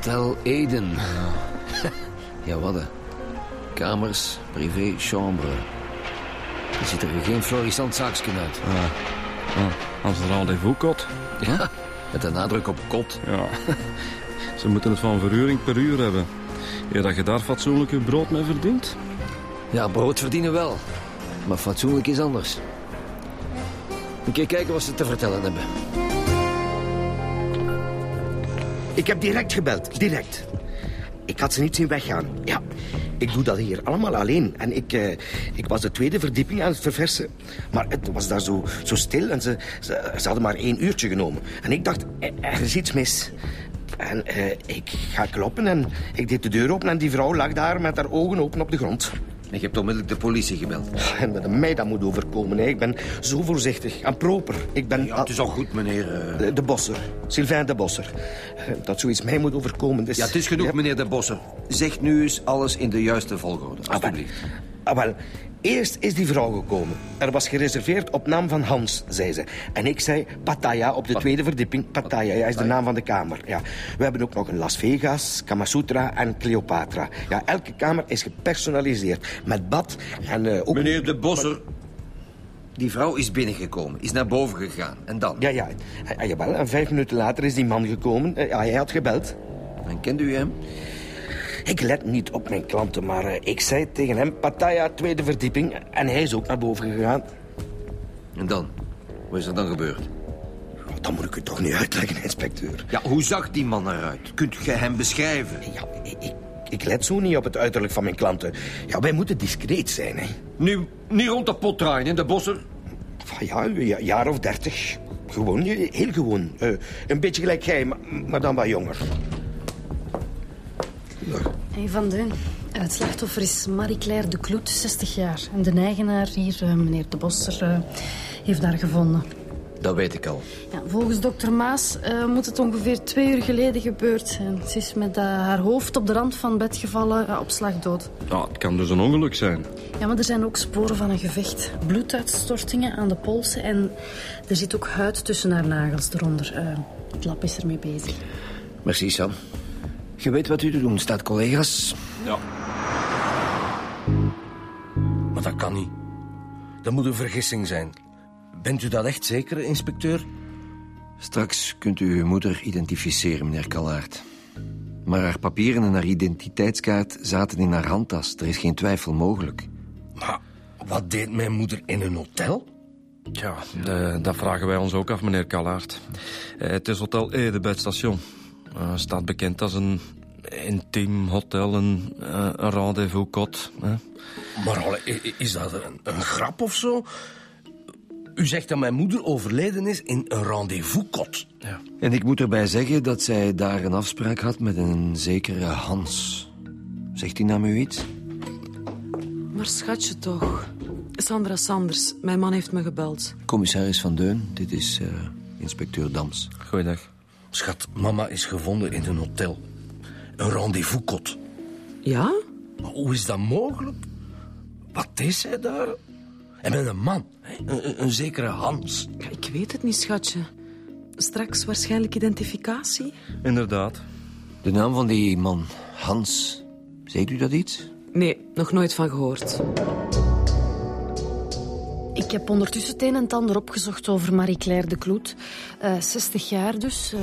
Hotel Eden. Ja, wat hè. Kamers, privé, chambre. Er ziet er geen florissant zaakje uit. Ah, als een rendezvous-kot. Ja, met een nadruk op kot. Ja. Ze moeten het van verhuring per uur hebben. Eer dat je daar fatsoenlijk je brood mee verdient. Ja, brood verdienen wel. Maar fatsoenlijk is anders. Een keer kijken wat ze te vertellen hebben. Ik heb direct gebeld, direct. Ik had ze niet zien weggaan. Ja, ik doe dat hier allemaal alleen. En ik, eh, ik was de tweede verdieping aan het verversen. Maar het was daar zo, zo stil en ze, ze, hadden maar één uurtje genomen. En ik dacht, er is iets mis. En eh, ik ga kloppen en ik deed de deur open en die vrouw lag daar met haar ogen open op de grond. En je hebt onmiddellijk de politie gebeld. En dat mij dat moet overkomen. Hè. Ik ben zo voorzichtig en proper. Ik ben Ja, het is al goed, meneer. eh. de, de bosser, Sylvain de Bosser. Dat zoiets mij moet overkomen. Dus... Ja, het is genoeg, Ja. meneer de Bosser. Zeg nu eens alles in de juiste volgorde, alstublieft. Ah, wel. Eerst is die vrouw gekomen. Er was gereserveerd op naam van Hans, zei ze. En ik zei Pattaya op de tweede verdieping. Pattaya ja, is de naam van de kamer. Ja. We hebben ook nog een Las Vegas, Kamasutra en Cleopatra. Ja, elke kamer is gepersonaliseerd. Met bad en eh, ook... Meneer de Bosser, die vrouw is binnengekomen, is naar boven gegaan. En dan? Ja, ja. Ah, jawel. En vijf minuten later is die man gekomen. Eh, Ja, hij had gebeld. En kende u hem? Ik let niet op mijn klanten, maar eh, ik zei tegen hem... Pattaya, tweede verdieping. En hij is ook naar boven gegaan. En dan? Wat is er dan gebeurd? Oh, Dat moet ik u toch niet uitleggen, inspecteur. Ja, hoe zag die man eruit? Kunt u hem beschrijven? Ja, ik, ik, let zo niet op het uiterlijk van mijn klanten. Ja, wij moeten discreet zijn, hè. Nu, niet rond de pot draaien, hè, de Bosser? Van ja, ja- jaar of dertig. Gewoon, heel gewoon. Eh, een beetje gelijk jij, maar, maar dan wat jonger. Hey, Van Deun. Het slachtoffer is Marie-Claire de Kloet, 60 jaar. En de eigenaar hier, eh, meneer de Bosser, eh, heeft haar gevonden. Dat weet ik al. Ja, volgens dokter Maas eh, moet het ongeveer twee uur geleden gebeurd zijn. Ze is met eh, haar hoofd op de rand van het bed gevallen, op slag dood. Ja, het kan dus een ongeluk zijn. Ja, maar er zijn ook sporen van een gevecht. Bloeduitstortingen aan de polsen en er zit ook huid tussen haar nagels eronder. Eh, het lab is ermee bezig. Merci, Sam. Je weet wat u te doen staat, collega's. Ja. Maar dat kan niet. Dat moet een vergissing zijn. Bent u dat echt zeker, inspecteur? Straks kunt u uw moeder identificeren, meneer Kallaert. Maar haar papieren en haar identiteitskaart zaten in haar handtas. Er is geen twijfel mogelijk. Maar wat deed mijn moeder in een hotel? Ja, de- dat vragen wij ons ook af, meneer Kallaert. Eh, het is Hotel Ede bij het station. Eh, staat bekend als een intiem hotel, een, eh, een rendezvous-kot. hè. Maar is dat een, een grap of zo? U zegt dat mijn moeder overleden is in een rendezvous-kot. Ja. En ik moet erbij zeggen dat zij daar een afspraak had met een zekere Hans. Zegt die naam u iets? Maar schatje toch. Sandra Sanders, mijn man heeft me gebeld. Commissaris Van Deun, dit is eh, inspecteur Dams. Goeiedag. Schat, mama is gevonden in een hotel. Een rendezvous-kot. Ja? Maar hoe is dat mogelijk? Wat is zij daar? En met een man? Een, een- zekere Hans. Ik weet het niet, schatje. Straks waarschijnlijk identificatie? Inderdaad. De naam van die man, Hans. Zegt u dat iets? Nee, nog nooit van gehoord. Ik heb ondertussen het een en het ander opgezocht over Marie-Claire de Kloet. Eh 60 jaar dus, eh,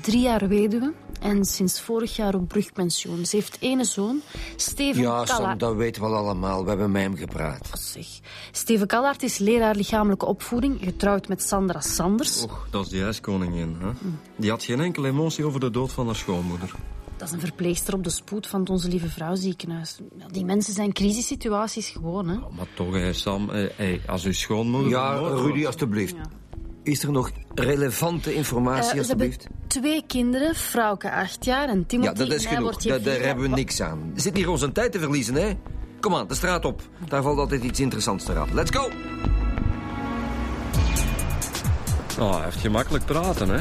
drie jaar weduwe en sinds vorig jaar op brugpensioen. Ze heeft ene zoon, Steven Ja, Sam, Kallaert. dat weten we al allemaal. We hebben met hem gepraat. Zeg. Steven Kallaert is leraar lichamelijke opvoeding, getrouwd met Sandra Sanders. Och, dat is die ijskoningin. Hè? Die had geen enkele emotie over de dood van haar schoonmoeder. Dat is een verpleegster op de spoed van het Onze Lieve Vrouw ziekenhuis. Die mensen zijn crisissituaties gewoon, hè. Maar toch, hè, Sam, hè, als uw schoonmoeder... Ja, Rudy, alstublieft. Is er nog relevante informatie, Eh, hebben alstublieft? twee kinderen, Frauke acht jaar en Timothy. Ja, dat is genoeg. Da- daar vier hebben we niks aan. Er zit hier onze tijd te verliezen, hè? Kom aan, de straat op. Daar valt altijd iets interessants te raden. Let's go! Oh, hij heeft gemakkelijk praten, hè?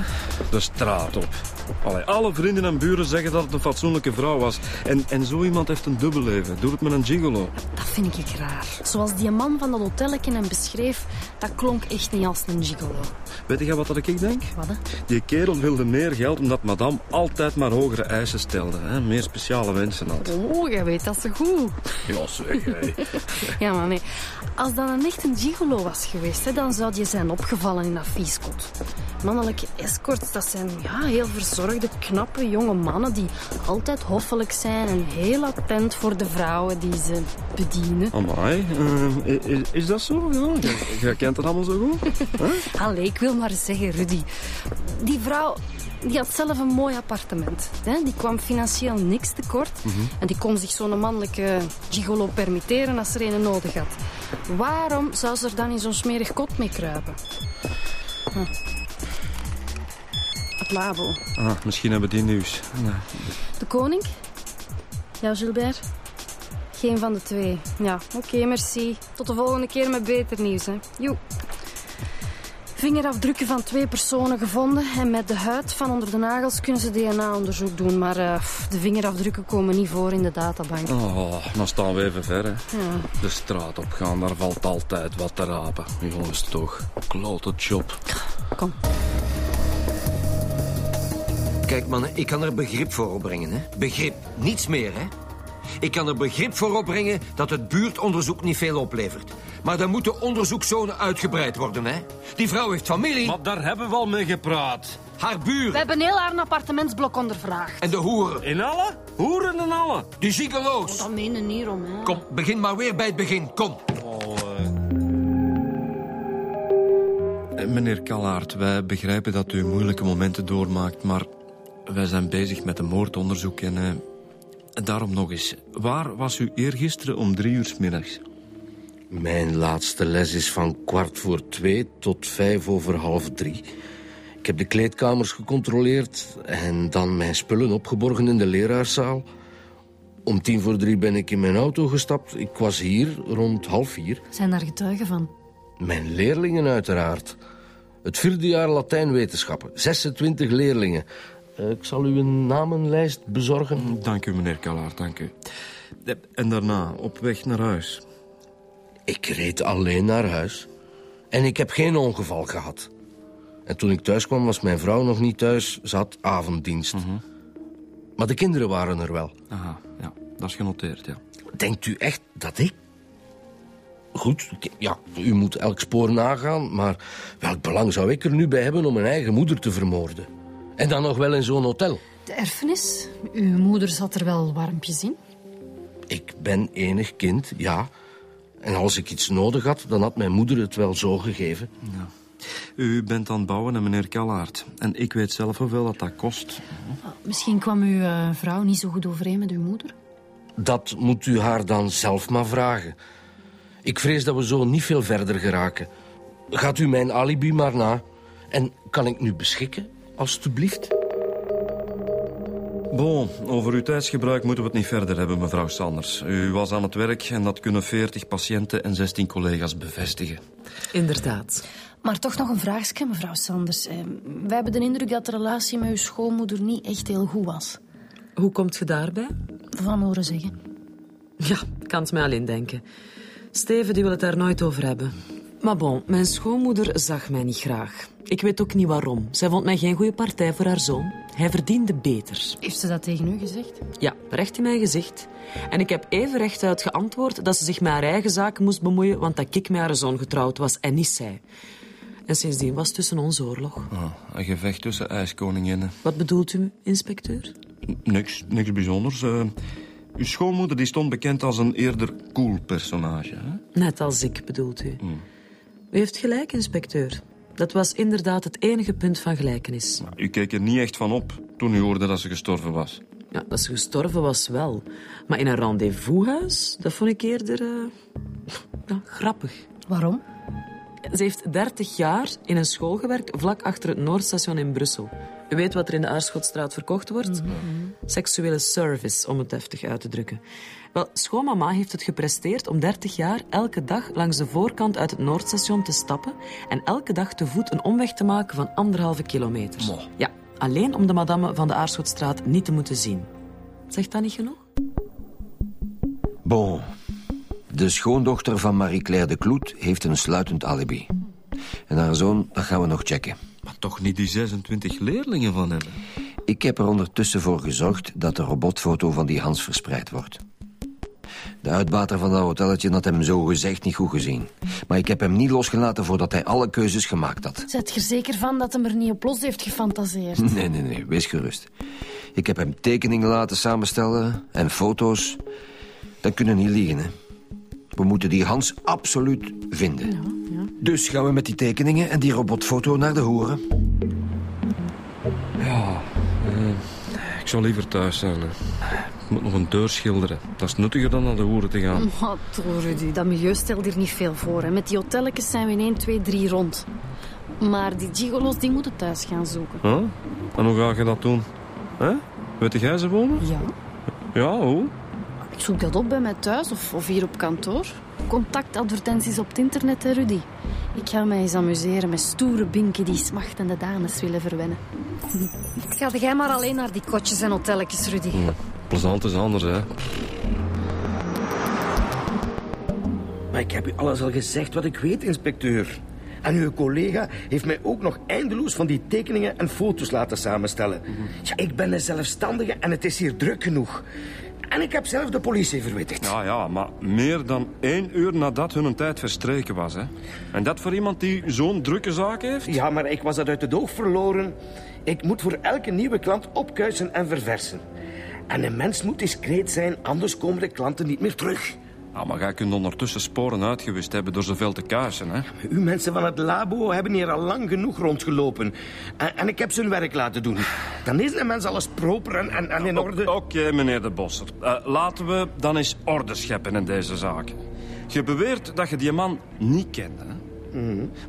De straat op. Allee, alle vrienden en buren zeggen dat het een fatsoenlijke vrouw was. En, en zo iemand heeft een dubbelleven. Doe het met een gigolo. Dat vind ik raar. Zoals die man van dat hotelletje hem beschreef, dat klonk echt niet als een gigolo. Weet je wat dat ik denk? Wat, hè? Die kerel wilde meer geld omdat madame altijd maar hogere eisen stelde. Hè? Meer speciale wensen had. Oh, jij weet dat zo goed. Ja, zeg. Ja, maar nee. Als dat een echt een gigolo was geweest, hè, dan zou je zijn opgevallen in dat Mannelijke escorts, dat zijn ja, heel verzorgde, knappe jonge mannen die altijd hoffelijk zijn en heel attent voor de vrouwen die ze bedienen. Amai, eh, is, is dat zo? Ja, jij- kent het allemaal zo goed? Allee, ik wil maar zeggen, Rudy. Die vrouw die had zelf een mooi appartement. Hè? Die kwam financieel niks tekort. En die kon zich zo'n mannelijke gigolo permitteren als er een nodig had. Waarom zou ze er dan in zo'n smerig kot mee kruipen? Het labo. Ah, misschien hebben die nieuws. Nee. De koning? Ja, Gilbert? Geen van de twee. Ja, oké, merci. Tot de volgende keer met beter nieuws. Hè. Joe. Vingerafdrukken van twee personen gevonden. En met de huid van onder de nagels kunnen ze DNA-onderzoek doen. Maar eh, de vingerafdrukken komen niet voor in de databank. Oh, dan staan we even ver, hè. Ja. De straat opgaan, daar valt altijd wat te rapen. Jongens, toch. Klote job. Kom. Kijk, mannen, ik kan er begrip voor opbrengen, hè? Begrip, niets meer, hè? Ik kan er begrip voor opbrengen dat het buurtonderzoek niet veel oplevert. Maar dan moet de onderzoekszone uitgebreid worden, hè? Die vrouw heeft familie, Maar daar hebben we al mee gepraat. haar We buren hebben heel haar appartementsblok ondervraagd. en de hoeren. In alle? Hoeren en alle? Die gigolo's. Dat meen niet om, hè. Kom, begin maar weer bij het begin, kom. Eh, Meneer Kallaert, wij begrijpen dat u moeilijke momenten doormaakt, maar wij zijn bezig met een moordonderzoek en eh, daarom nog eens. Waar was u eergisteren om drie uur 's middags? Mijn laatste les is van kwart voor twee tot vijf over half drie. Ik heb de kleedkamers gecontroleerd en dan mijn spullen opgeborgen in de leraarszaal. Om tien voor drie ben ik in mijn auto gestapt. Ik was hier rond half vier. Zijn daar getuigen van? Mijn leerlingen uiteraard. Het vierde jaar Latijnwetenschappen. 26 leerlingen. Eh, ik zal u een namenlijst bezorgen. Dank u, meneer Kallaert, dank u. Eh, En daarna, op weg naar huis. Ik reed alleen naar huis. En ik heb geen ongeval gehad. En toen ik thuis kwam was mijn vrouw nog niet thuis. Ze had avonddienst. Maar de kinderen waren er wel. Aha, ja, dat is genoteerd, ja. Denkt u echt dat ik... Goed, ja, u moet elk spoor nagaan... maar welk belang zou ik er nu bij hebben om mijn eigen moeder te vermoorden? En dan nog wel in zo'n hotel. De erfenis? Uw moeder zat er wel warmpjes in. Ik ben enig kind, ja. En als ik iets nodig had, dan had mijn moeder het wel zo gegeven. U bent aan het bouwen, hè, meneer Kallaert. En ik weet zelf hoeveel dat, dat kost. Misschien kwam uw eh, vrouw niet zo goed overeen met uw moeder. Dat moet u haar dan zelf maar vragen. Ik vrees dat we zo niet veel verder geraken. Gaat u mijn alibi maar na. En kan ik nu beschikken, alstublieft? Bon, over uw tijdsgebruik moeten we het niet verder hebben, mevrouw Sanders. U was aan het werk en dat kunnen 40 patiënten en 16 collega's bevestigen. Inderdaad. Maar toch nog een vraagje, mevrouw Sanders. Eh, wij hebben de indruk dat de relatie met uw schoonmoeder niet echt heel goed was. Hoe komt je daarbij? Van horen zeggen. Ja, ik kan het mij alleen denken. Steven die wil het daar nooit over hebben. Maar bon, mijn schoonmoeder zag mij niet graag. Ik weet ook niet waarom. Zij vond mij geen goede partij voor haar zoon. Hij verdiende beter. Heeft ze dat tegen u gezegd? Ja, recht in mijn gezicht. En ik heb even rechtuit geantwoord dat ze zich met haar eigen zaken moest bemoeien, want dat ik met haar zoon getrouwd was en niet zij. En sindsdien was tussen ons oorlog. Ah, een gevecht tussen ijskoninginnen. Wat bedoelt u, inspecteur? N- Niks, niks bijzonders. Eh, uw schoonmoeder die stond bekend als een eerder cool personage. Hè? Net als ik, bedoelt u. U heeft gelijk, inspecteur. Dat was inderdaad het enige punt van gelijkenis. Maar u keek er niet echt van op toen u hoorde dat ze gestorven was. Ja, dat ze gestorven was wel. Maar in een rendezvoushuis, dat vond ik eerder... eh, ja, grappig. Waarom? Ze heeft 30 jaar in een school gewerkt vlak achter het Noordstation in Brussel. U weet wat er in de Aarschotstraat verkocht wordt? Seksuele service, om het deftig uit te drukken. Wel, schoonmama heeft het gepresteerd om 30 jaar elke dag langs de voorkant uit het Noordstation te stappen en elke dag te voet een omweg te maken van anderhalve kilometer. Ja, alleen om de madame van de Aarschotstraat niet te moeten zien. Zegt dat niet genoeg? Bon. De schoondochter van Marie-Claire de Kloet heeft een sluitend alibi. En haar zoon, dat gaan we nog checken. Maar toch niet die 26 leerlingen van hem. Ik heb er ondertussen voor gezorgd dat de robotfoto van die Hans verspreid wordt. De uitbater van dat hotelletje had hem zo gezegd niet goed gezien. Maar ik heb hem niet losgelaten voordat hij alle keuzes gemaakt had. Zet je er zeker van dat hem er niet op los heeft gefantaseerd? Nee, nee, nee, wees gerust. Ik heb hem tekeningen laten samenstellen en foto's. Dat kunnen niet liegen, hè. We moeten die Hans absoluut vinden. Dus gaan we met die tekeningen en die robotfoto naar de hoeren. Ik zou liever thuis zijn. Hè. Ik moet nog een deur schilderen. Dat is nuttiger dan naar de hoeren te gaan. Maar toch, Rudy, dat milieu stelt hier niet veel voor. Hè. Met die hotelletjes zijn we in 1, 2, 3 rond. Maar die gigolo's die moeten thuis gaan zoeken. Huh? En hoe ga je dat doen? Hè? Weet jij ze wonen? Ja. Ja, hoe? Ik zoek dat op bij mij thuis of, of hier op kantoor. Contactadvertenties op het internet, hè, Rudy. Ik ga mij eens amuseren met stoere binken die smachtende dames willen verwennen. Ga jij maar alleen naar die kotjes en hotelletjes, Rudy. Plezant is anders, hè. Maar ik heb u alles al gezegd wat ik weet, inspecteur. En uw collega heeft mij ook nog eindeloos van die tekeningen en foto's laten samenstellen. Ja, ik ben een zelfstandige en het is hier druk genoeg. En ik heb zelf de politie verwittigd. Ja, ja, maar meer dan één uur nadat hun tijd verstreken was, hè. En dat voor iemand die zo'n drukke zaak heeft? Ja, maar ik was dat uit het oog verloren. Ik moet voor elke nieuwe klant opkuisen en verversen. En een mens moet discreet zijn, anders komen de klanten niet meer terug. Ja, maar jij kunt ondertussen sporen uitgewist hebben door zoveel te kuisen, hè. U mensen van het labo hebben hier al lang genoeg rondgelopen. En, en ik heb hun werk laten doen. Dan is een mens alles proper en, en, en in orde. Oké, meneer de Bosser. Eh, laten we dan eens orde scheppen in deze zaak. Je beweert dat je die man niet kende. hè?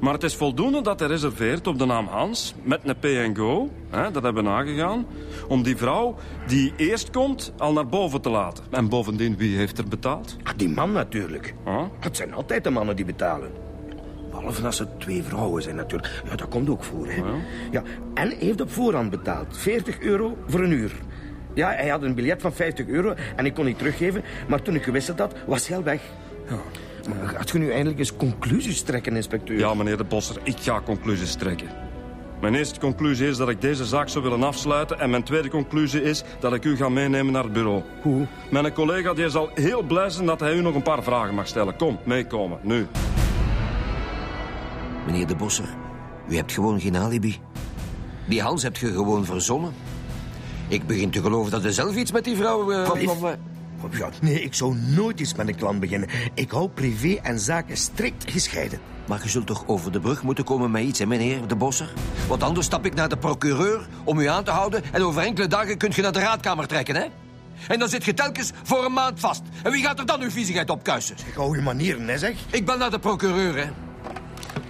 Maar het is voldoende dat hij reserveert op de naam Hans... met een P&Go, hè, dat hebben we nagegaan... om die vrouw die eerst komt al naar boven te laten. En bovendien, wie heeft er betaald? Ah, die man natuurlijk. Huh? Het zijn altijd de mannen die betalen. Behalve als het twee vrouwen zijn natuurlijk. Ja, dat komt ook voor, hè. Ja, en hij heeft op voorhand betaald. 40 euro voor een uur. Ja, hij had een biljet van 50 euro en ik kon niet teruggeven. Maar toen ik gewisseld had, was hij al weg. Maar gaat je nu eindelijk eens conclusies trekken, inspecteur? Ja, meneer de Bosser, ik ga conclusies trekken. Mijn eerste conclusie is dat ik deze zaak zou willen afsluiten... en mijn tweede conclusie is dat ik u ga meenemen naar het bureau. Hoe? Mijn collega die zal heel blij zijn dat hij u nog een paar vragen mag stellen. Kom, meekomen, nu. Meneer de Bosser, u hebt gewoon geen alibi. Die Hans hebt je gewoon verzonnen. Ik begin te geloven dat u zelf iets met die vrouw... eh, Ja, nee, ik zou nooit iets met een klant beginnen. Ik hou privé en zaken strikt gescheiden. Maar je zult toch over de brug moeten komen met iets, hè, meneer de Bosser? Want anders stap ik naar de procureur om u aan te houden... en over enkele dagen kunt je naar de raadkamer trekken, hè? En dan zit je telkens voor een maand vast. En wie gaat er dan uw viezigheid opkuisen? Ik hou je manieren, hè, zeg. Ik bel naar de procureur, hè.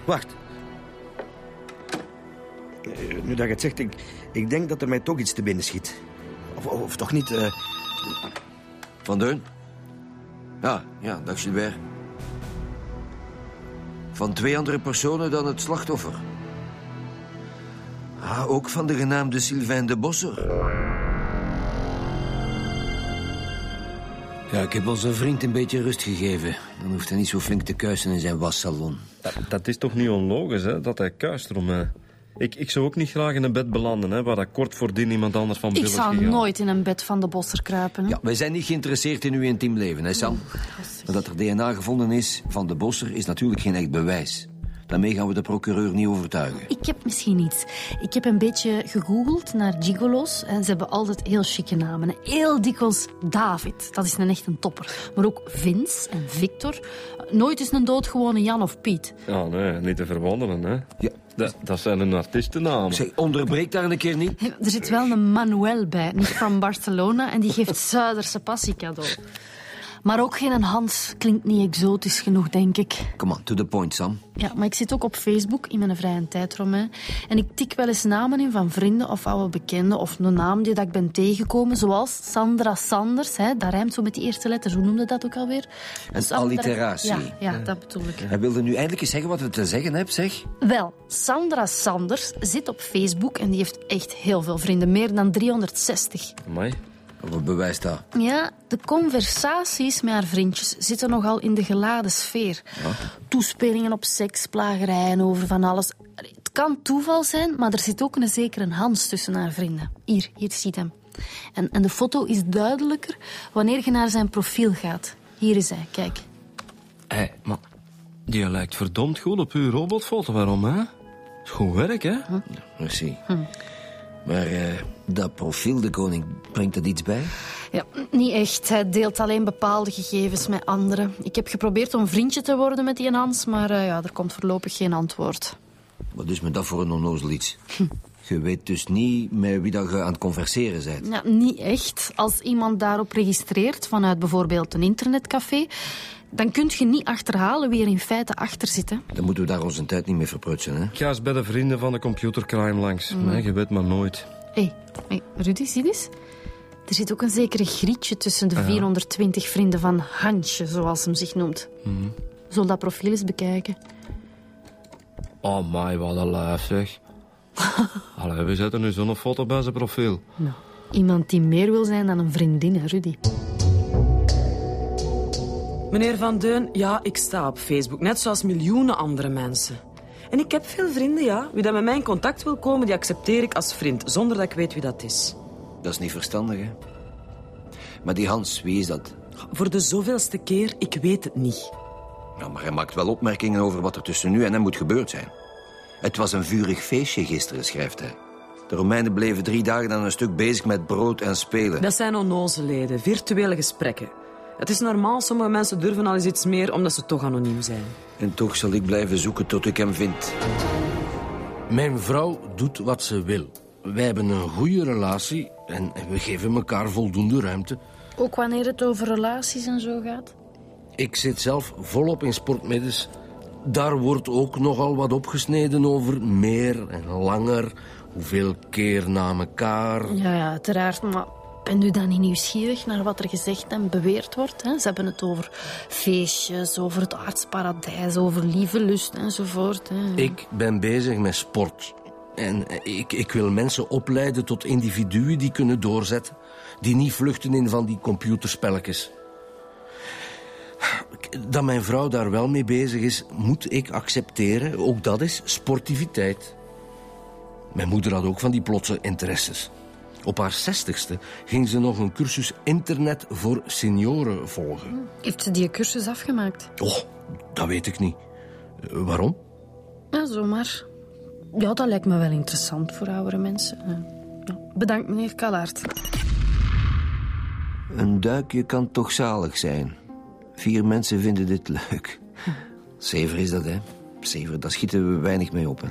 Wacht. Eh, nu dat je het zegt, ik, ik denk dat er mij toch iets te binnen schiet. Of, of, of toch niet... eh, Van Deun? Ja, ja, dag Gilbert. Van twee andere personen dan het slachtoffer. Ah, ook van de genaamde Sylvain de Bosser. Ja, ik heb onze vriend een beetje rust gegeven. Dan hoeft hij niet zo flink te kuisen in zijn wassalon. Dat, dat is toch niet onlogisch, hè, dat hij kuist erom mij. Ik, ik zou ook niet graag in een bed belanden, hè, waar dat kort voordien iemand anders van Ik zou nooit in een bed van de bosser kruipen. hè. Ja, wij zijn niet geïnteresseerd in uw intiem leven, hè Sam? Maar dat er DNA gevonden is van de Bosser is natuurlijk geen echt bewijs. Daarmee gaan we de procureur niet overtuigen. Ik heb misschien iets. Ik heb een beetje gegoogeld naar gigolo's. En ze hebben altijd heel chique namen. Heel dikwijls David, dat is een echt een topper. Maar ook Vince en Victor. Nooit is een doodgewone Jan of Piet. Ja, nee, niet te verwonderen, hè. Ja. Dat, dat zijn hun artiestennamen. Zeg, onderbreek daar een keer niet. Er zit wel een Manuel bij, niet van Barcelona. En die geeft Zuiderse passie cadeau. Maar ook geen Hans klinkt niet exotisch genoeg, denk ik. Come on, to the point, Sam. Ja, maar ik zit ook op Facebook in mijn vrije tijd, Romain. En ik tik wel eens namen in van vrienden of oude bekenden. Of een naam die dat ik ben tegengekomen. Zoals Sandra Sanders. Hè. Dat rijmt zo met die eerste letter. Hoe noemde dat ook alweer? Een Sandra- alliteratie. Ja, ja, dat bedoel ik. Hij wilde nu eindelijk eens zeggen wat hij te zeggen hebt, zeg. Wel, Sandra Sanders zit op Facebook en die heeft echt heel veel vrienden. Meer dan 360. Amai. Wat bewijst dat? Ja, de conversaties met haar vriendjes zitten nogal in de geladen sfeer. Toespelingen op seks, plagerijen over van alles. Het kan toeval zijn, maar er zit ook een zekere Hans tussen haar vrienden. Hier, hier ziet hem. En, en de foto is duidelijker wanneer je naar zijn profiel gaat. Hier is hij, kijk. Hé, maar die lijkt verdomd goed op uw robotfoto. Waarom, hè? Goed werk, hè? Merci. Maar eh, dat profiel, de koning, brengt dat iets bij? Ja, niet echt. Hij deelt alleen bepaalde gegevens met anderen. Ik heb geprobeerd om vriendje te worden met die Hans, maar eh, ja, er komt voorlopig geen antwoord. Wat is me dat voor een onnozel iets? Je weet dus niet met wie dat je aan het converseren bent. Ja, niet echt. Als iemand daarop registreert vanuit bijvoorbeeld een internetcafé, dan kun je niet achterhalen wie er in feite achter zit. Hè. Dan moeten we daar onze tijd niet mee verprutsen, hè? Ik ga eens bij de vrienden van de computercrime langs. Nee, je weet maar nooit. Hé, hey, Rudy, zie eens. Er zit ook een zekere grietje tussen de 420 vrienden van Hansje, zoals hem zich noemt. Zullen dat profiel eens bekijken? Oh, my, wat een lijf, zeg. Allee, we zetten nu zo'n foto bij zijn profiel. Nou, iemand die meer wil zijn dan een vriendin, hè, Rudy. Meneer Van Deun, ja, ik sta op Facebook, net zoals miljoenen andere mensen. En ik heb veel vrienden, ja. Wie dat met mij in contact wil komen, die accepteer ik als vriend, zonder dat ik weet wie dat is. Dat is niet verstandig, hè? Maar die Hans, wie is dat? Voor de zoveelste keer, ik weet het niet. Ja, maar hij maakt wel opmerkingen over wat er tussen nu en hem moet gebeurd zijn. Het was een vurig feestje gisteren, schrijft hij. De Romeinen bleven drie dagen aan een stuk bezig met brood en spelen. Dat zijn onnozeleden, virtuele gesprekken. Het is normaal, sommige mensen durven al eens iets meer omdat ze toch anoniem zijn. En toch zal ik blijven zoeken tot ik hem vind. Mijn vrouw doet wat ze wil. Wij hebben een goede relatie en we geven elkaar voldoende ruimte. Ook wanneer het over relaties en zo gaat? Ik zit zelf volop in sportmiddens. Daar wordt ook nogal wat opgesneden over meer en langer. Hoeveel keer na elkaar. Ja, ja, uiteraard, maar ben u dan niet nieuwsgierig naar wat er gezegd en beweerd wordt? Hè? Ze hebben het over feestjes, over het aardsparadijs, over lieve lust enzovoort. Hè? Ik ben bezig met sport. En ik, ik wil mensen opleiden tot individuen die kunnen doorzetten. Die niet vluchten in van die computerspelletjes. Dat mijn vrouw daar wel mee bezig is, moet ik accepteren. Ook dat is sportiviteit. Mijn moeder had ook van die plotse interesses. Op haar zestigste ging ze nog een cursus internet voor senioren volgen. Heeft ze die cursus afgemaakt? Oh, dat weet ik niet. Eh, waarom? Ja, zomaar. Ja, dat lijkt me wel interessant voor oudere mensen. Ja. Ja. Bedankt, meneer Kalaert. Een duikje kan toch zalig zijn. Vier mensen vinden dit leuk. Zever is dat, hè? Zever, daar schieten we weinig mee op, hè?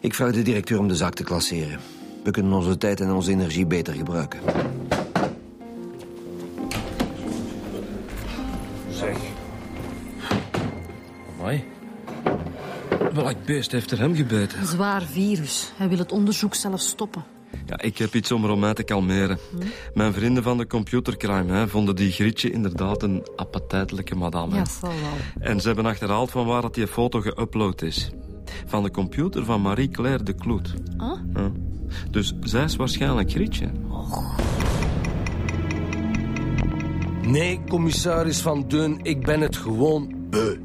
Ik vraag de directeur om de zaak te klasseren. We kunnen onze tijd en onze energie beter gebruiken. Zeg. Amai. Welk beest heeft er hem gebeten? Een zwaar virus. Hij wil het onderzoek zelf stoppen. Ja, ik heb iets om Romein te kalmeren. Mijn vrienden van de computercrime hè, vonden die Grietje inderdaad een appetijtelijke madame. Ja, zal wel. En ze hebben achterhaald van waar dat die foto geüpload is. Van de computer van Marie-Claire de Kloet. Ah? Ja. Dus zij is waarschijnlijk Grietje. Nee, commissaris Van Deun, ik ben het gewoon beu.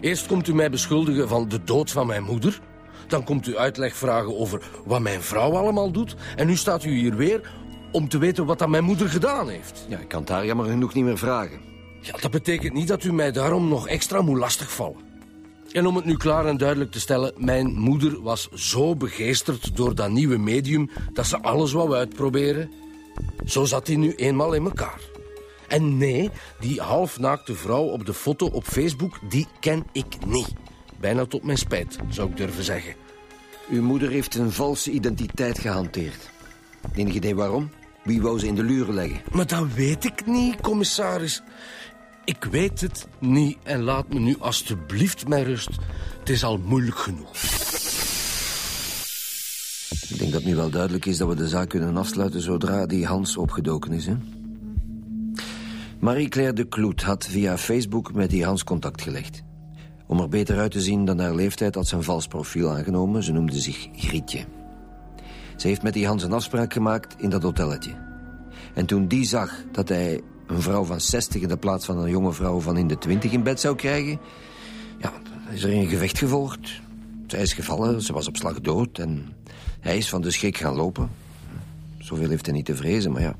Eerst komt u mij beschuldigen van de dood van mijn moeder. Dan komt u uitleg vragen over wat mijn vrouw allemaal doet. En nu staat u hier weer om te weten wat dat mijn moeder gedaan heeft. Ja, ik kan het haar jammer genoeg niet meer vragen. Ja, dat betekent niet dat u mij daarom nog extra moet lastigvallen. En om het nu klaar en duidelijk te stellen, mijn moeder was zo begeesterd door dat nieuwe medium dat ze alles wou uitproberen. Zo zat hij nu eenmaal in elkaar. En nee, die halfnaakte vrouw op de foto op Facebook, die ken ik niet. Bijna tot mijn spijt, zou ik durven zeggen. Uw moeder heeft een valse identiteit gehanteerd. Enig idee waarom? Wie wou ze in de luren leggen? Maar dat weet ik niet, commissaris. Ik weet het niet en laat me nu alstublieft met rust. Het is al moeilijk genoeg. Ik denk dat nu wel duidelijk is dat we de zaak kunnen afsluiten zodra die Hans opgedoken is. Hè? Marie-Claire de Kloet had via Facebook met die Hans contact gelegd. Om er beter uit te zien dan haar leeftijd had ze een vals profiel aangenomen. Ze noemde zich Grietje. Ze heeft met die Hans een afspraak gemaakt in dat hotelletje. En toen die zag dat hij een vrouw van 60 in de plaats van een jonge vrouw van in de 20 in bed zou krijgen... ja, dan is er een gevecht gevolgd. Zij is gevallen, ze was op slag dood en hij is van de schrik gaan lopen. Zoveel heeft hij niet te vrezen, maar ja.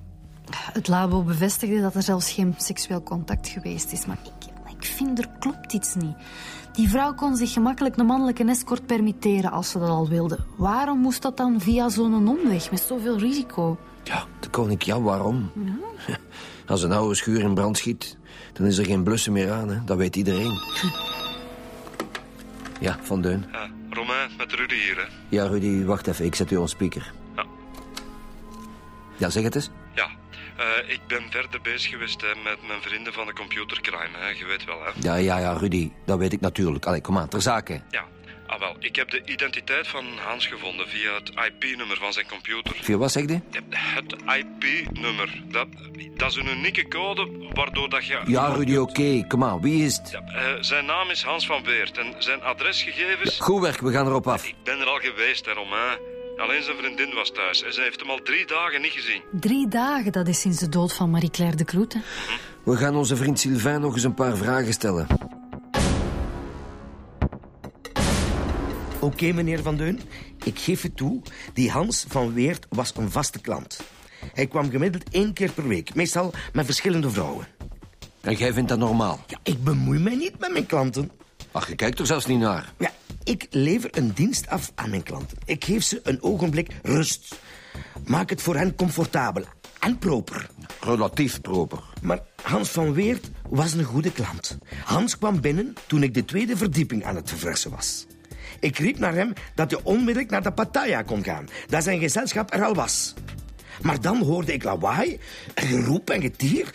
Het labo bevestigde dat er zelfs geen seksueel contact geweest is. Maar ik, ik vind, er klopt iets niet. Die vrouw kon zich gemakkelijk een mannelijke escort permitteren als ze dat al wilde. Waarom moest dat dan via zo'n omweg met zoveel risico? Ja, de koning, ja, waarom? Als een oude schuur in brand schiet, dan is er geen blussen meer aan, hè? dat weet iedereen. Ja, Van Deun. Ja, Romain met Rudy hier, hè. Ja, Rudy, wacht even, ik zet u op speaker. Ja. Ja, zeg het eens. Ja, eh, ik ben verder bezig geweest hè, met mijn vrienden van de computercrime, hè. Je weet wel, hè. Ja, ja, ja, Rudy, dat weet ik natuurlijk. Allee, kom aan, ter zake. Ja. Ik heb de identiteit van Hans gevonden via het IP-nummer van zijn computer. Via wat zeg je? Het IP-nummer, dat, dat is een unieke code waardoor dat je... Ja, Rudy, oké, kom aan, wie is het? Ja, eh, zijn naam is Hans van Weert en zijn adresgegevens... Goed werk, we gaan erop af. Ik ben er al geweest, hè, Romain. Alleen zijn vriendin was thuis en ze heeft hem al drie dagen niet gezien. Drie dagen, dat is sinds de dood van Marie-Claire de Kloet. hè. We gaan onze vriend Sylvain nog eens een paar vragen stellen. Oké, meneer Van Deun. Ik geef het toe. Die Hans van Weert was een vaste klant. Hij kwam gemiddeld één keer per week. Meestal met verschillende vrouwen. En jij vindt dat normaal? Ja, ik bemoei mij niet met mijn klanten. Ach, je kijkt er zelfs niet naar. Ja, ik lever een dienst af aan mijn klanten. Ik geef ze een ogenblik rust. Maak het voor hen comfortabel en proper. Relatief proper. Maar Hans van Weert was een goede klant. Hans kwam binnen toen ik de tweede verdieping aan het verversen was. Ik riep naar hem dat hij onmiddellijk naar de Pattaya kon gaan, dat zijn gezelschap er al was. Maar dan hoorde ik lawaai, geroep en getier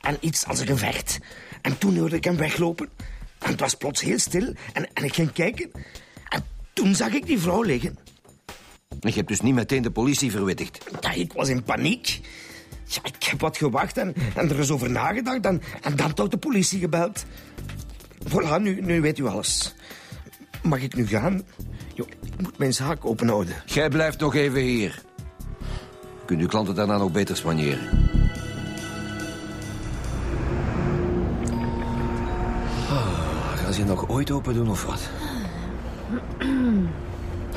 en, iets als een gevecht. En toen hoorde ik hem weglopen. En het was plots heel stil en, en ik ging kijken. En toen zag ik die vrouw liggen. En je hebt dus niet meteen de politie verwittigd. Ja, ik was in paniek. Ja, ik heb wat gewacht en, en er is over nagedacht en, en dan tot de politie gebeld. Voilà, nu, nu weet u alles. Mag ik nu gaan? Jo, ik moet mijn zaak openhouden. Jij blijft nog even hier. Kunt uw klanten daarna nog beter soigneren. Oh, gaan ze je nog ooit open doen of wat?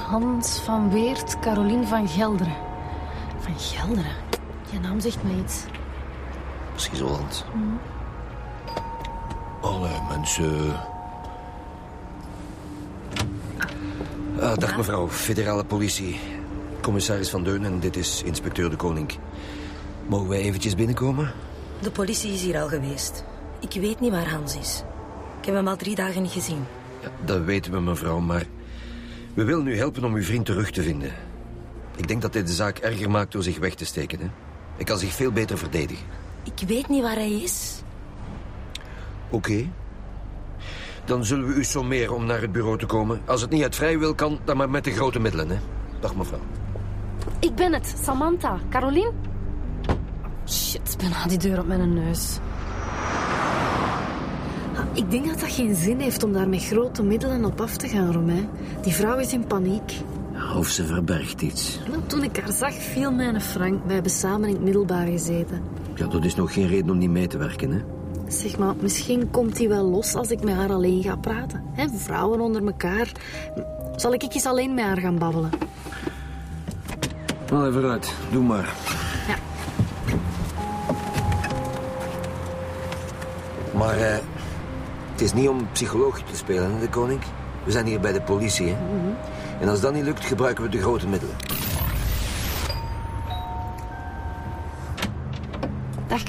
Hans van Weert, Carolien van Gelderen. Van Gelderen? Je naam zegt me iets. Precies Holland. Alle mensen. Dag mevrouw, federale politie. Commissaris Van Deun en dit is inspecteur de Koning. Mogen wij eventjes binnenkomen? De politie is hier al geweest. Ik weet niet waar Hans is. Ik heb hem al drie dagen niet gezien. Ja, dat weten we mevrouw, maar... We willen u helpen om uw vriend terug te vinden. Ik denk dat dit de zaak erger maakt door zich weg te steken. Hè? Hij kan zich veel beter verdedigen. Ik weet niet waar hij is. Oké. Dan zullen we u sommeren om naar het bureau te komen. Als het niet uit vrij wil kan, dan maar met de grote middelen. Hè? Dag mevrouw. Ik ben het, Samantha. Carolien? Shit, bijna die deur op mijn neus. Ik denk dat dat geen zin heeft om daar met grote middelen op af te gaan, Romain. Die vrouw is in paniek. Of ze verbergt iets. En Toen ik haar zag, viel mijn Frank. We hebben samen in het middelbaar gezeten. Ja, dat is nog geen reden om niet mee te werken, hè? Zeg maar, misschien komt hij wel los als ik met haar alleen ga praten. Hè, vrouwen onder elkaar. Zal ik eens alleen met haar gaan babbelen? Wel even uit. Doe maar. Ja. Maar eh, het is niet om psycholoog te spelen, hè, de koning. We zijn hier bij de politie, hè? En als dat niet lukt, gebruiken we de grote middelen.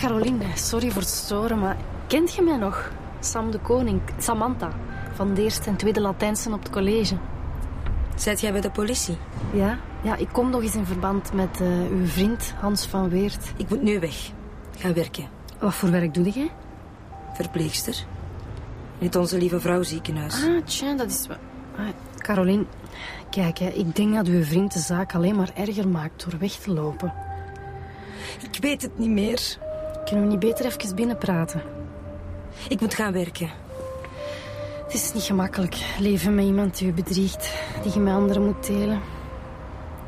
Caroline, sorry voor het storen, maar kent je mij nog? Sam de Koning, Samantha, van de eerste en tweede Latijnse op het college. Zijt jij bij de politie? Ja, Ja, ik kom nog eens in verband met eh, uw vriend Hans van Weert. Ik moet nu weg. Gaan werken. Wat voor werk doe jij? Verpleegster. In het Onze Lieve Vrouw ziekenhuis. Ah, tja, dat is... wa- Ah, Caroline, kijk, hè, ik denk dat uw vriend de zaak alleen maar erger maakt door weg te lopen. Ik weet het niet meer. Kunnen we niet beter even binnenpraten? Ik moet gaan werken. Het is niet gemakkelijk, leven met iemand die u bedriegt, die je met anderen moet delen.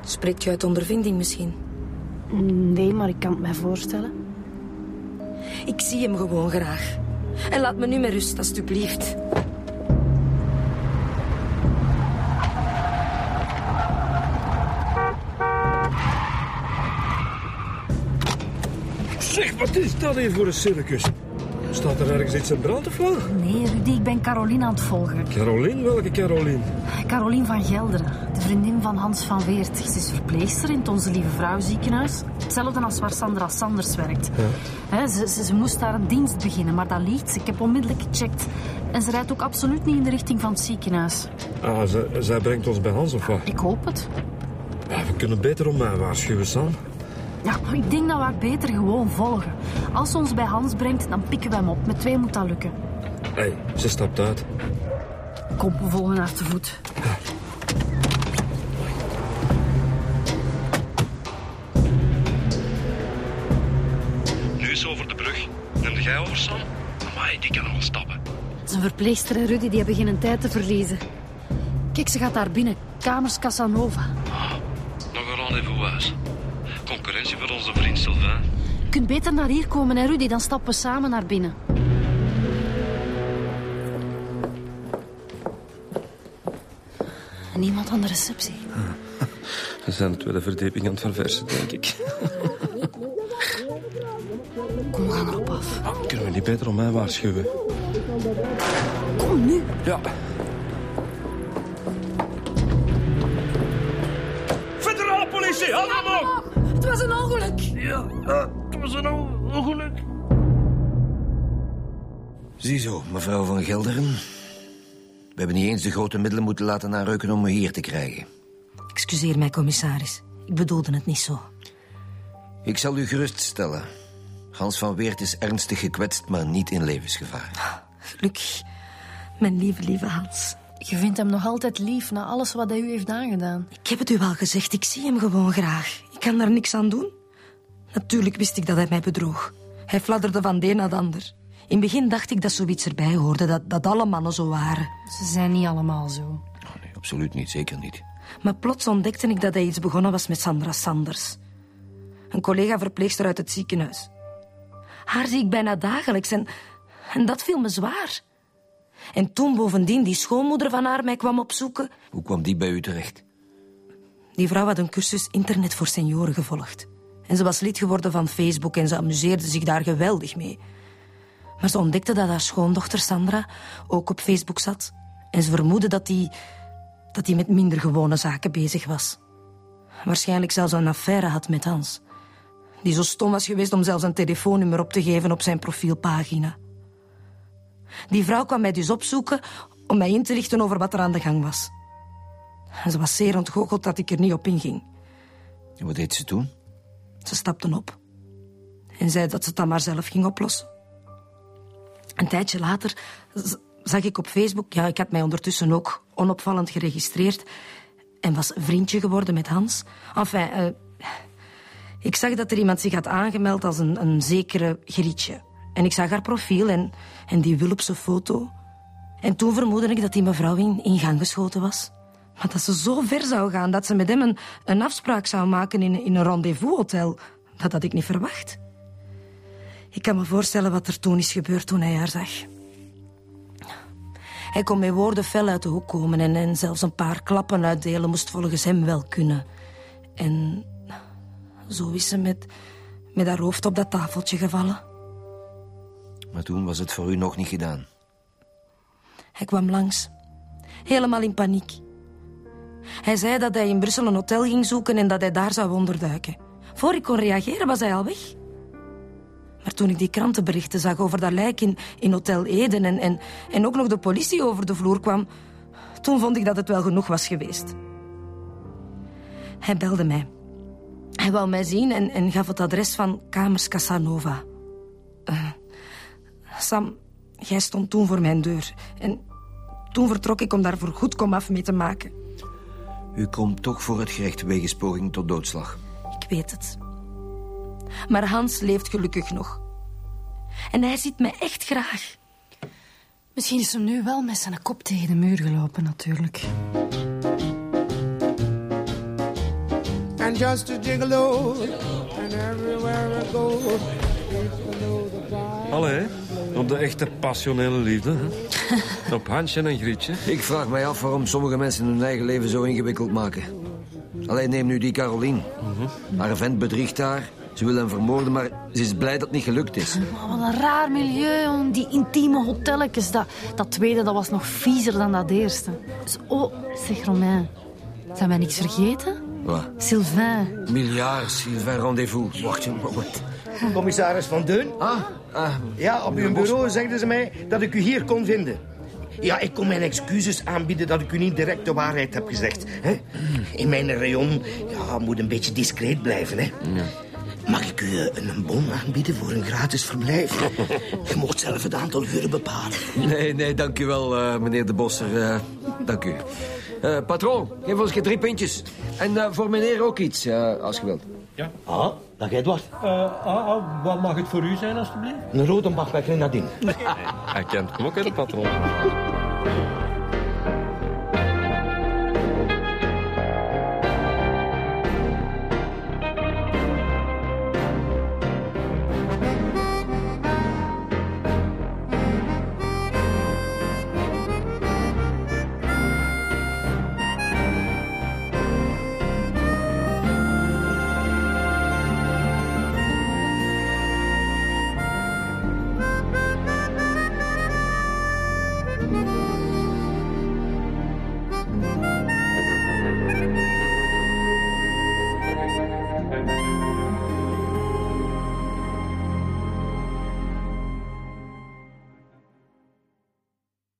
Spreekt je uit ondervinding misschien? Nee, maar ik kan het mij voorstellen. Ik zie hem gewoon graag. En laat me nu met rust, alstublieft. Wat is dat hier voor een circus? Staat er ergens iets in brand of wat? Nee, Rudy, ik ben Caroline aan het volgen. Caroline? Welke Caroline? Caroline van Gelderen, de vriendin van Hans van Weert. Ze is verpleegster in het Onze Lieve Vrouw ziekenhuis. Hetzelfde als waar Sandra Sanders werkt. Hè, ze, ze, ze moest daar een dienst beginnen, maar dat liegt ze. Ik heb onmiddellijk gecheckt. En ze rijdt ook absoluut niet in de richting van het ziekenhuis. Ah, zij, zij brengt ons bij Hans of wat? Ik hoop het. Ja, we kunnen beter om mij waarschuwen, Sam. Ja, ik denk dat we haar beter gewoon volgen. Als ze ons bij Hans brengt, dan pikken we hem op. Met twee moet dat lukken. Hé, hey, ze stapt uit. Kom, we volgen haar te voet. Nu is ze over de brug. Neem jij over, Sam? Amai, die kan al stappen. Zijn verpleegster en Rudy die hebben geen tijd te verliezen. Kijk, ze gaat daar binnen. Kamers Casanova. Nog een rendezvoushuis. Voor onze vriend Sylvain. Je kunt beter naar hier komen, hè, Rudy. Dan stappen we samen naar binnen. Niemand aan de receptie. We zijn de tweede verdieping aan het verversen, denk ik. Kom, we gaan erop af. Kunnen we niet beter om mij waarschuwen? Kom nu. Ja. Ziezo, mevrouw van Gelderen. We hebben niet eens de grote middelen moeten laten aanruiken om me hier te krijgen. Excuseer mij, commissaris. Ik bedoelde het niet zo. Ik zal u geruststellen. Hans van Weert is ernstig gekwetst, maar niet in levensgevaar. Gelukkig. Mijn lieve, lieve Hans. Je vindt hem nog altijd lief na alles wat hij u heeft aangedaan. Ik heb het u al gezegd, ik zie hem gewoon graag. Ik kan daar niks aan doen. Natuurlijk wist ik dat hij mij bedroog. Hij fladderde van de een naar de ander. In het begin dacht ik dat zoiets erbij hoorde, dat, dat alle mannen zo waren. Ze zijn niet allemaal zo. Oh, nee, absoluut niet, zeker niet. Maar plots ontdekte ik dat hij iets begonnen was met Sandra Sanders. Een collega-verpleegster uit het ziekenhuis. Haar zie ik bijna dagelijks en, en dat viel me zwaar. En toen bovendien die schoonmoeder van haar mij kwam opzoeken. Hoe kwam die bij u terecht? Die vrouw had een cursus internet voor senioren gevolgd. En ze was lid geworden van Facebook en ze amuseerde zich daar geweldig mee. Maar ze ontdekte dat haar schoondochter Sandra ook op Facebook zat. En ze vermoedde dat die, dat die met minder gewone zaken bezig was. Waarschijnlijk zelfs een affaire had met Hans. Die zo stom was geweest om zelfs een telefoonnummer op te geven op zijn profielpagina. Die vrouw kwam mij dus opzoeken om mij in te lichten over wat er aan de gang was. En ze was zeer ontgoocheld dat ik er niet op inging. En wat deed ze toen? Ze stapte op en zei dat ze het dan maar zelf ging oplossen. Een tijdje later zag ik op Facebook, ja, ik had mij ondertussen ook onopvallend geregistreerd en was vriendje geworden met Hans. Enfin, eh, ik zag dat er iemand zich had aangemeld als een, een zekere Grietje. En ik zag haar profiel en, en die Wulpse foto. En toen vermoedde ik dat die mevrouw in, in gang geschoten was. Maar dat ze zo ver zou gaan dat ze met hem een, een afspraak zou maken in, in een rendezvoushotel, dat had ik niet verwacht. Ik kan me voorstellen wat er toen is gebeurd toen hij haar zag. Hij kon met woorden fel uit de hoek komen en, en zelfs een paar klappen uitdelen moest volgens hem wel kunnen. En zo is ze met, met haar hoofd op dat tafeltje gevallen. Maar toen was het voor u nog niet gedaan. Hij kwam langs, helemaal in paniek. Hij zei dat hij in Brussel een hotel ging zoeken en dat hij daar zou onderduiken. Voor ik kon reageren was hij al weg. Maar toen ik die krantenberichten zag over dat lijk in, in Hotel Eden en, en, en ook nog de politie over de vloer kwam, toen vond ik dat het wel genoeg was geweest. Hij belde mij. Hij wou mij zien en, en gaf het adres van Kamers Casanova. Eh, Sam, jij stond toen voor mijn deur. En toen vertrok ik om daar voor goed komaf mee te maken. U komt toch voor het gerecht wegens poging tot doodslag. Ik weet het. Maar Hans leeft gelukkig nog. En hij ziet mij echt graag. Misschien is hem nu wel met zijn kop tegen de muur gelopen, natuurlijk. And just a gigolo. And everywhere I go. Allee, op de echte passionele liefde. Hè? op Hansje en Grietje. Ik vraag mij af waarom sommige mensen hun eigen leven zo ingewikkeld maken. Alleen neem nu die Carolien. Haar vent bedriegt haar. Ze wil hem vermoorden, maar ze is blij dat het niet gelukt is. Wat een raar milieu, jong. Die intieme hotelletjes. Dat, dat tweede dat was nog viezer dan dat eerste. Dus, oh, zeg Romain. Zijn wij niks vergeten? Wat? Sylvain. Miljard, Sylvain, rendezvous. Wacht een moment. Commissaris Van Deun? Ah, ah Ja, op uw bureau zegden ze mij dat ik u hier kon vinden. Ja, ik kom mijn excuses aanbieden dat ik u niet direct de waarheid heb gezegd. Hè? In mijn rayon ja, moet een beetje discreet blijven. Hè? Mag ik u eh, een bon aanbieden voor een gratis verblijf? Je mocht zelf het aantal uren bepalen. Nee, nee, dank u wel, eh, meneer de Bosser. eh, dank u. Eh, patroon, geef ons drie pintjes. En eh, voor meneer ook iets, eh, als je wilt. Ah, dag Edward. Eh, ah, ah, wat mag het voor u zijn, alstublieft? Een rode bak met grenadine. Hij kent hem ook, hè, de patroon.